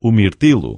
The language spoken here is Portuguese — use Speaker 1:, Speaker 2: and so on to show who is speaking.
Speaker 1: o mirtilo.